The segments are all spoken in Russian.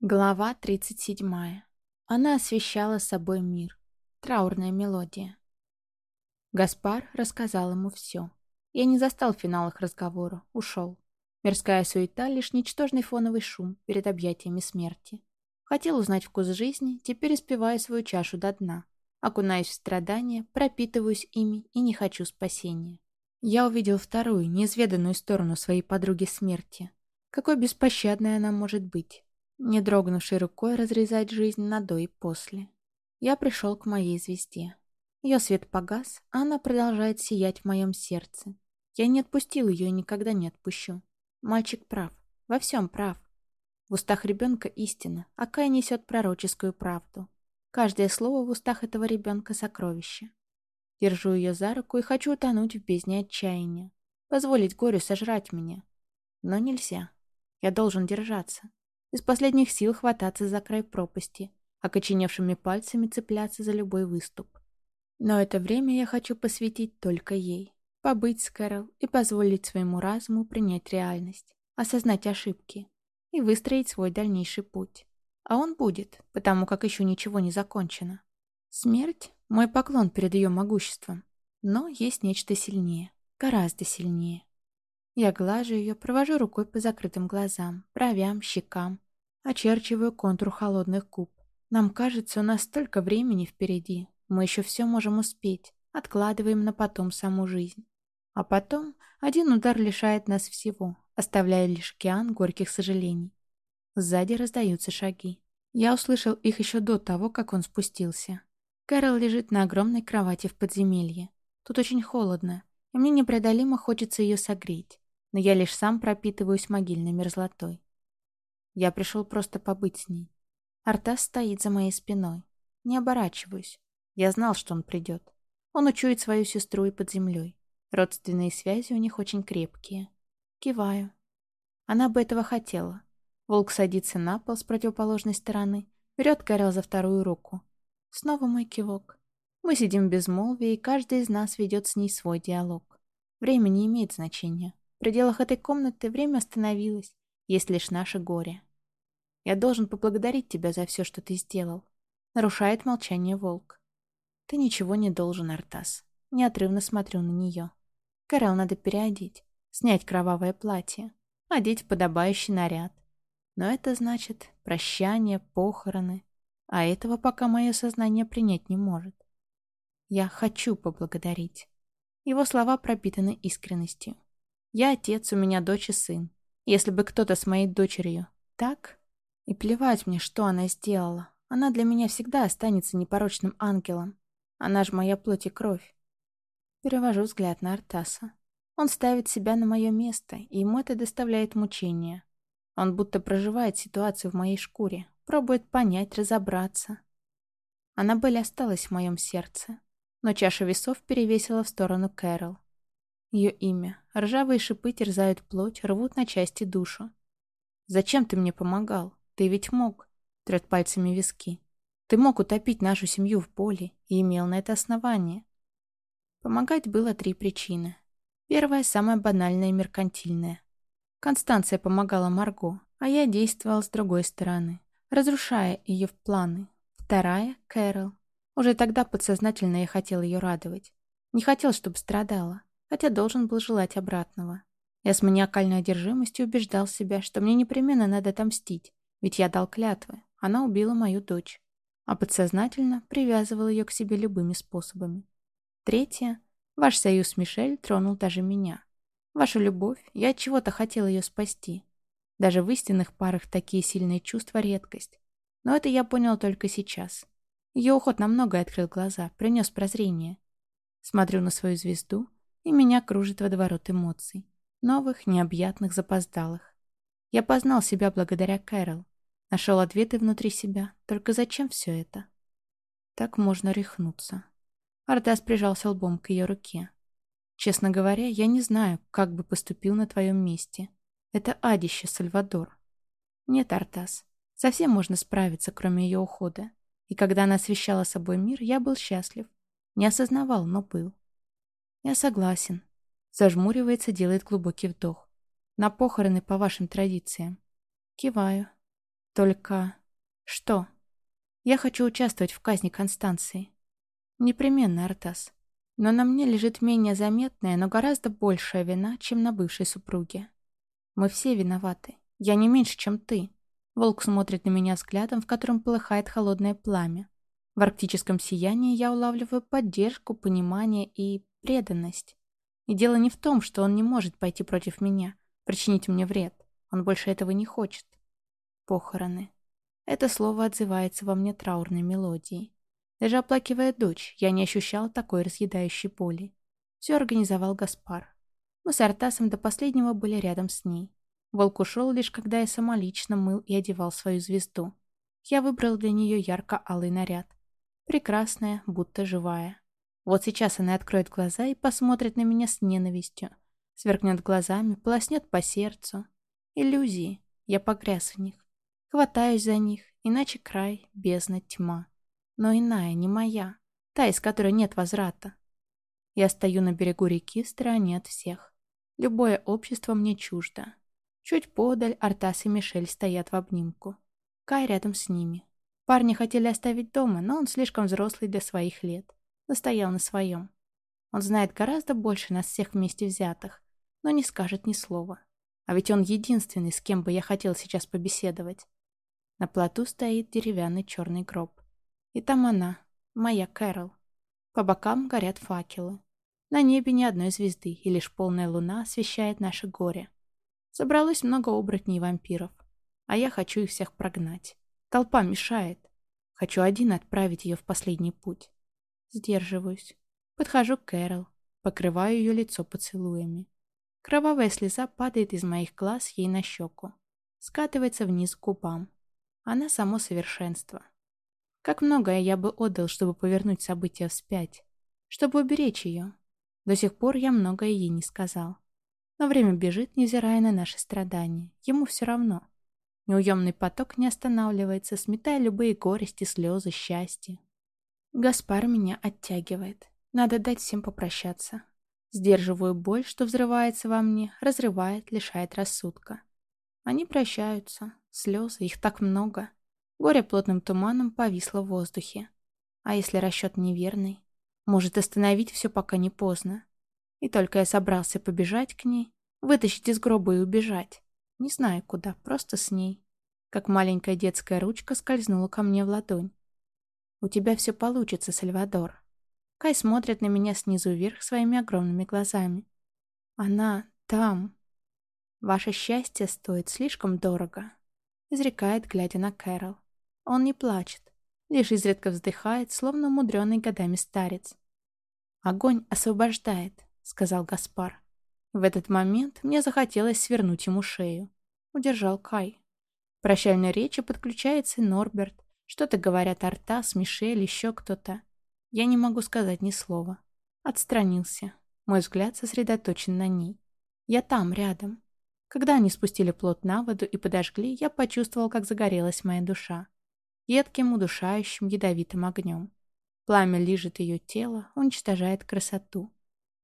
Глава 37. Она освещала собой мир. Траурная мелодия. Гаспар рассказал ему все. Я не застал финал их разговора, ушел. Мирская суета — лишь ничтожный фоновый шум перед объятиями смерти. Хотел узнать вкус жизни, теперь испиваю свою чашу до дна. Окунаюсь в страдания, пропитываюсь ими и не хочу спасения. Я увидел вторую, неизведанную сторону своей подруги смерти. Какой беспощадной она может быть не дрогнувшей рукой разрезать жизнь на до и после. Я пришел к моей звезде. Ее свет погас, а она продолжает сиять в моем сердце. Я не отпустил ее и никогда не отпущу. Мальчик прав, во всем прав. В устах ребенка истина, а Кай несет пророческую правду. Каждое слово в устах этого ребенка сокровище. Держу ее за руку и хочу утонуть в бездне отчаяния. Позволить горю сожрать меня. Но нельзя. Я должен держаться. Из последних сил хвататься за край пропасти, окоченевшими пальцами цепляться за любой выступ. Но это время я хочу посвятить только ей. Побыть с Кэрол и позволить своему разуму принять реальность, осознать ошибки и выстроить свой дальнейший путь. А он будет, потому как еще ничего не закончено. Смерть — мой поклон перед ее могуществом. Но есть нечто сильнее, гораздо сильнее. Я глажу ее, провожу рукой по закрытым глазам, бровям, щекам, очерчиваю контур холодных губ. Нам кажется, у нас столько времени впереди. Мы еще все можем успеть, откладываем на потом саму жизнь. А потом один удар лишает нас всего, оставляя лишь океан горьких сожалений. Сзади раздаются шаги. Я услышал их еще до того, как он спустился. Кэрол лежит на огромной кровати в подземелье. Тут очень холодно, и мне непреодолимо хочется ее согреть но я лишь сам пропитываюсь могильной мерзлотой. Я пришел просто побыть с ней. Артас стоит за моей спиной. Не оборачиваюсь. Я знал, что он придет. Он учует свою сестру и под землей. Родственные связи у них очень крепкие. Киваю. Она бы этого хотела. Волк садится на пол с противоположной стороны, берет Кэрол за вторую руку. Снова мой кивок. Мы сидим в безмолвии, и каждый из нас ведет с ней свой диалог. Время не имеет значения. В пределах этой комнаты время остановилось, есть лишь наше горе. Я должен поблагодарить тебя за все, что ты сделал. Нарушает молчание волк. Ты ничего не должен, Артас. Неотрывно смотрю на нее. Кэрол надо переодеть, снять кровавое платье, одеть подобающий наряд. Но это значит прощание, похороны. А этого пока мое сознание принять не может. Я хочу поблагодарить. Его слова пропитаны искренностью. Я отец, у меня дочь и сын. Если бы кто-то с моей дочерью так... И плевать мне, что она сделала. Она для меня всегда останется непорочным ангелом. Она ж моя плоть и кровь. Перевожу взгляд на Артаса. Он ставит себя на мое место, и ему это доставляет мучения. Он будто проживает ситуацию в моей шкуре, пробует понять, разобраться. Аннабель осталась в моем сердце, но чаша весов перевесила в сторону Кэрол. Ее имя. Ржавые шипы терзают плоть, рвут на части душу. «Зачем ты мне помогал? Ты ведь мог!» Трет пальцами виски. «Ты мог утопить нашу семью в поле и имел на это основание». Помогать было три причины. Первая, самая банальная и меркантильная. Констанция помогала Марго, а я действовал с другой стороны, разрушая ее планы. Вторая — Кэрол. Уже тогда подсознательно я хотел ее радовать. Не хотел, чтобы страдала хотя должен был желать обратного. Я с маниакальной одержимостью убеждал себя, что мне непременно надо отомстить, ведь я дал клятвы, она убила мою дочь, а подсознательно привязывал ее к себе любыми способами. Третье. Ваш союз Мишель тронул даже меня. Ваша любовь, я от чего-то хотел ее спасти. Даже в истинных парах такие сильные чувства — редкость. Но это я понял только сейчас. Ее уход на многое открыл глаза, принес прозрение. Смотрю на свою звезду — и меня кружит водоворот эмоций. Новых, необъятных, запоздалых. Я познал себя благодаря Кэрол. Нашел ответы внутри себя. Только зачем все это? Так можно рехнуться. Ардас прижался лбом к ее руке. Честно говоря, я не знаю, как бы поступил на твоем месте. Это адище, Сальвадор. Нет, Артас. Совсем можно справиться, кроме ее ухода. И когда она освещала собой мир, я был счастлив. Не осознавал, но был. «Я согласен». Зажмуривается, делает глубокий вдох. «На похороны по вашим традициям». Киваю. Только... Что? Я хочу участвовать в казни Констанции. Непременно, Артас. Но на мне лежит менее заметная, но гораздо большая вина, чем на бывшей супруге. Мы все виноваты. Я не меньше, чем ты. Волк смотрит на меня взглядом, в котором полыхает холодное пламя. В арктическом сиянии я улавливаю поддержку, понимание и преданность. И дело не в том, что он не может пойти против меня, причинить мне вред. Он больше этого не хочет. Похороны. Это слово отзывается во мне траурной мелодией. Даже оплакивая дочь, я не ощущал такой разъедающей боли. Все организовал Гаспар. Мы с Артасом до последнего были рядом с ней. Волк ушел лишь когда я самолично мыл и одевал свою звезду. Я выбрал для нее ярко-алый наряд. Прекрасная, будто живая. Вот сейчас она откроет глаза и посмотрит на меня с ненавистью. Сверкнет глазами, полоснет по сердцу. Иллюзии. Я погряз в них. Хватаюсь за них, иначе край, бездна, тьма. Но иная, не моя. Та, из которой нет возврата. Я стою на берегу реки в стороне от всех. Любое общество мне чуждо. Чуть подаль Артас и Мишель стоят в обнимку. Кай рядом с ними. Парни хотели оставить дома, но он слишком взрослый для своих лет. Настоял на своем. Он знает гораздо больше нас всех вместе взятых, но не скажет ни слова. А ведь он единственный, с кем бы я хотел сейчас побеседовать. На плоту стоит деревянный черный гроб. И там она, моя Кэрол. По бокам горят факелы. На небе ни одной звезды, и лишь полная луна освещает наше горе. Собралось много оборотней и вампиров. А я хочу их всех прогнать. Толпа мешает. Хочу один отправить ее в последний путь. Сдерживаюсь. Подхожу к Кэрол. Покрываю ее лицо поцелуями. Кровавая слеза падает из моих глаз ей на щеку. Скатывается вниз к губам. Она само совершенство. Как многое я бы отдал, чтобы повернуть события вспять. Чтобы уберечь ее. До сих пор я многое ей не сказал. Но время бежит, невзирая на наши страдания. Ему все равно. Неуемный поток не останавливается, сметая любые горести, слезы, счастье. Гаспар меня оттягивает. Надо дать всем попрощаться. Сдерживаю боль, что взрывается во мне, разрывает, лишает рассудка. Они прощаются. Слезы, их так много. Горе плотным туманом повисло в воздухе. А если расчет неверный? Может остановить все, пока не поздно. И только я собрался побежать к ней, вытащить из гроба и убежать. Не знаю куда, просто с ней. Как маленькая детская ручка скользнула ко мне в ладонь. «У тебя все получится, Сальвадор». Кай смотрит на меня снизу вверх своими огромными глазами. «Она там», «Ваше счастье стоит слишком дорого», — изрекает, глядя на Кэрол. Он не плачет, лишь изредка вздыхает, словно умудренный годами старец. «Огонь освобождает», — сказал Гаспар. В этот момент мне захотелось свернуть ему шею. Удержал Кай. В прощальной речи подключается Норберт. Что-то говорят Артас, Мишель, еще кто-то. Я не могу сказать ни слова. Отстранился. Мой взгляд сосредоточен на ней. Я там, рядом. Когда они спустили плот на воду и подожгли, я почувствовал, как загорелась моя душа. Едким, удушающим, ядовитым огнем. Пламя лижет ее тело, уничтожает красоту.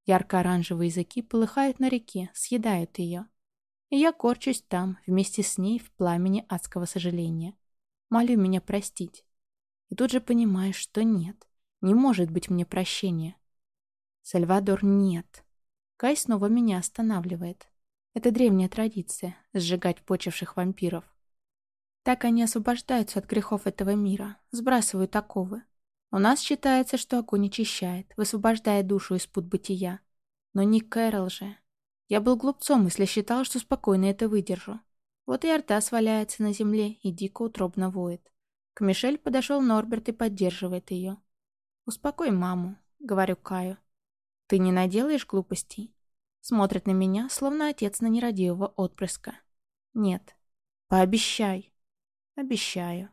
Ярко-оранжевые языки полыхают на реке, съедают ее. И я корчусь там, вместе с ней, в пламени адского сожаления. Молю меня простить. И тут же понимаю, что нет. Не может быть мне прощения. Сальвадор, нет. Кай снова меня останавливает. Это древняя традиция — сжигать почивших вампиров. Так они освобождаются от грехов этого мира, сбрасывают оковы. У нас считается, что огонь очищает, высвобождая душу из пут бытия. Но не Кэрол же. Я был глупцом, если считал, что спокойно это выдержу. Вот и Артас валяется на земле и дико утробно воет. К Мишель подошел Норберт и поддерживает ее. «Успокой маму», — говорю Каю. «Ты не наделаешь глупостей?» Смотрит на меня, словно отец на нерадивого отпрыска. Нет. Пообещай. Обещаю.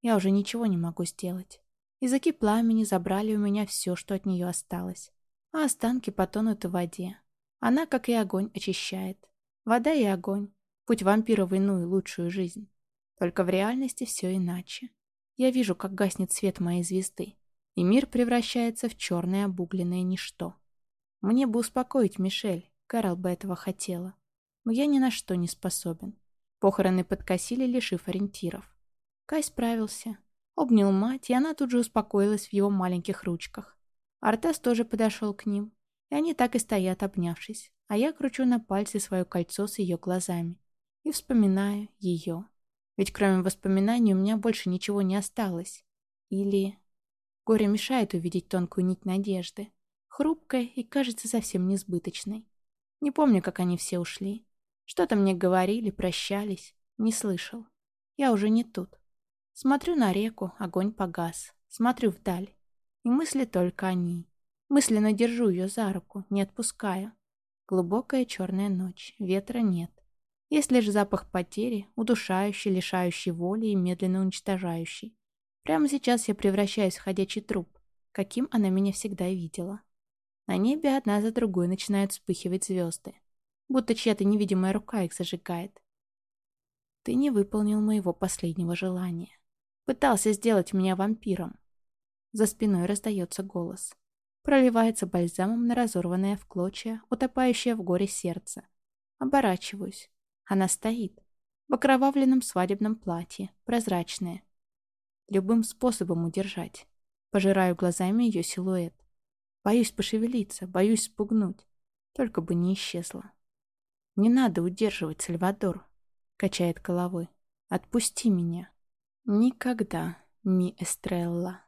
Я уже ничего не могу сделать. Языки пламени забрали у меня все, что от нее осталось. А останки потонут в воде. Она, как и огонь, очищает. Вода и огонь. Путь вампира в иную, лучшую жизнь. Только в реальности все иначе. Я вижу, как гаснет свет моей звезды, и мир превращается в черное обугленное ничто. Мне бы успокоить Мишель, Кэрол бы этого хотела. Но я ни на что не способен. Похороны подкосили, лишив ориентиров. Кай справился. Обнял мать, и она тут же успокоилась в его маленьких ручках. Артес тоже подошел к ним, и они так и стоят, обнявшись, а я кручу на пальце свое кольцо с ее глазами и вспоминаю ее. Ведь кроме воспоминаний у меня больше ничего не осталось. Или... Горе мешает увидеть тонкую нить надежды. Хрупкая и кажется совсем несбыточной. Не помню, как они все ушли. Что-то мне говорили, прощались. Не слышал. Я уже не тут. Смотрю на реку, огонь погас. Смотрю вдаль. И мысли только о ней. Мысленно держу ее за руку, не отпускаю. Глубокая черная ночь, ветра нет. Есть лишь запах потери, удушающий, лишающий воли и медленно уничтожающий. Прямо сейчас я превращаюсь в ходячий труп, каким она меня всегда видела. На небе одна за другой начинают вспыхивать звезды, будто чья-то невидимая рука их зажигает. Ты не выполнил моего последнего желания. Пытался сделать меня вампиром. За спиной раздается голос. Проливается бальзамом на разорванное в клочья, утопающее в горе сердце. Оборачиваюсь. Она стоит. В окровавленном свадебном платье, прозрачная. Любым способом удержать. Пожираю глазами ее силуэт. Боюсь пошевелиться, боюсь спугнуть. Только бы не исчезла. «Не надо удерживать, Сальвадор», — качает головой. «Отпусти меня». «Никогда, ми Эстрелла».